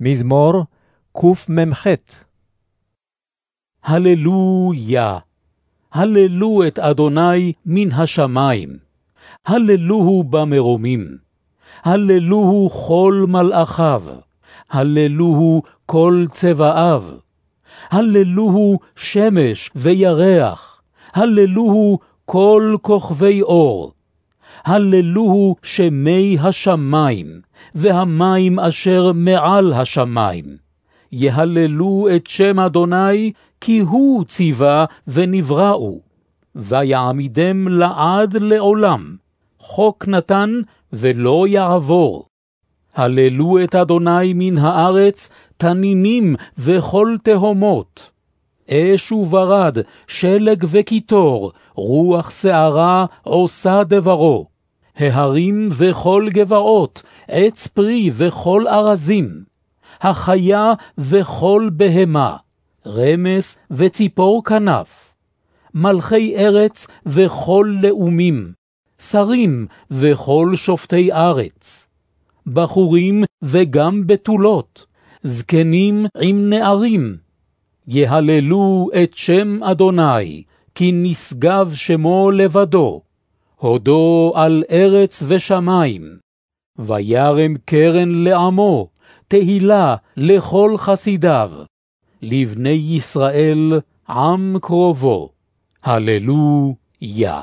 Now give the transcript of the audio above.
מזמור קמ"ח. הללויה, הללו את אדוני מן השמיים, הללוהו במרומים, הללוהו כל מלאכיו, הללוהו כל צבאיו, הללוהו שמש וירח, הללוהו כל כוכבי אור, הללוהו שמי השמיים, והמים אשר מעל השמיים. יהללו את שם אדוני, כי הוא ציווה ונבראו. ויעמידם לעד לעולם, חוק נתן ולא יעבור. הללו את אדוני מן הארץ, תנינים וכל תהומות. אש וברד, שלג וקיטור, רוח שערה עושה דברו. ההרים וכל גבעות, עץ פרי וכל ארזים, החיה וכל בהמה, רמס וציפור כנף, מלכי ארץ וכל לאומים, שרים וכל שופטי ארץ, בחורים וגם בתולות, זקנים עם נערים, יהללו את שם אדוני, כי נשגב שמו לבדו. הודו על ארץ ושמים, וירם קרן לעמו, תהילה לכל חסידיו, לבני ישראל עם קרובו, הללויה.